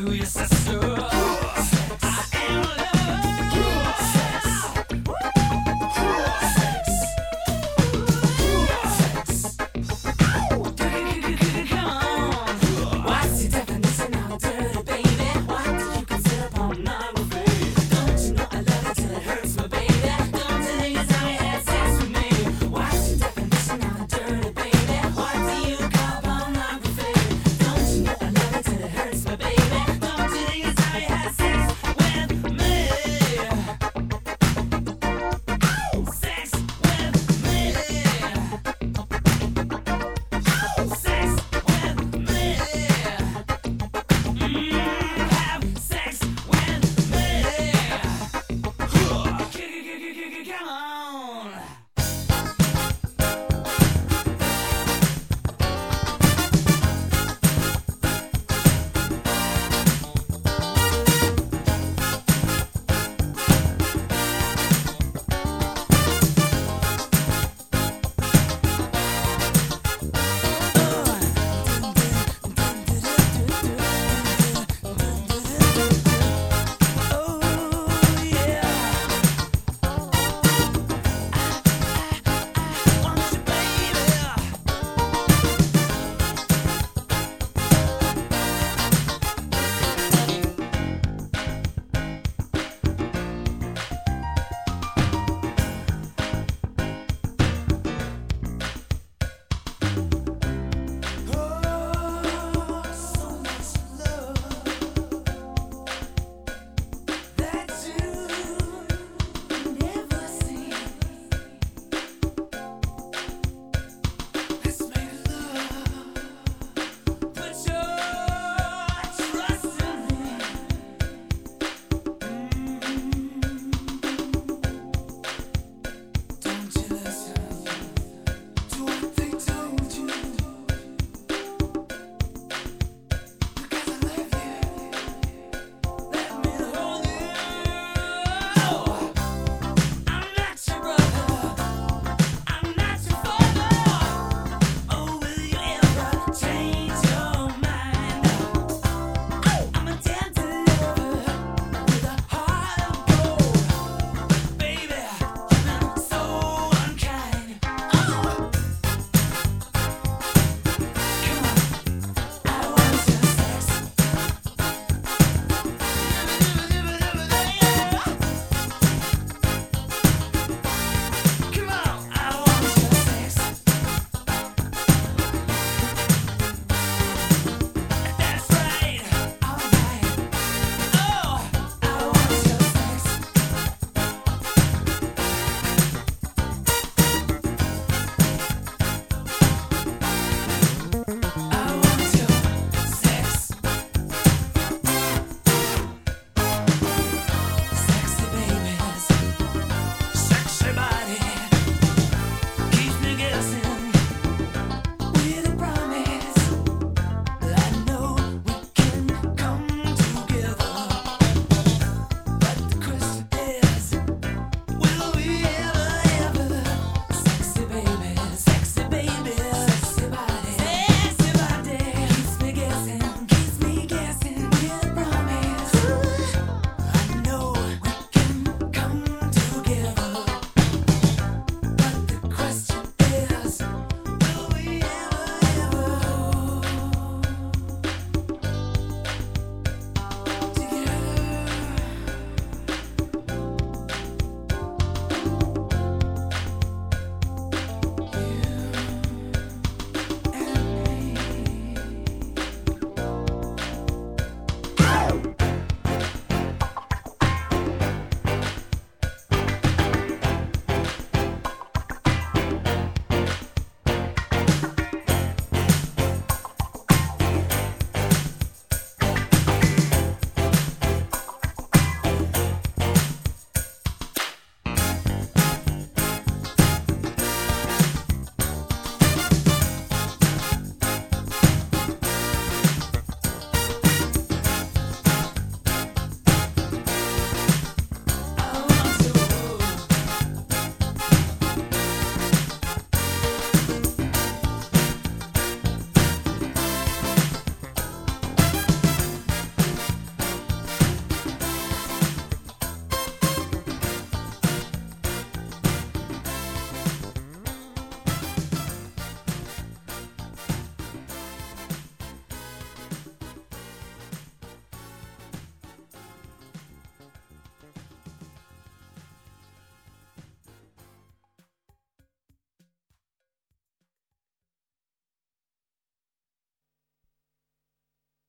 Hallelujah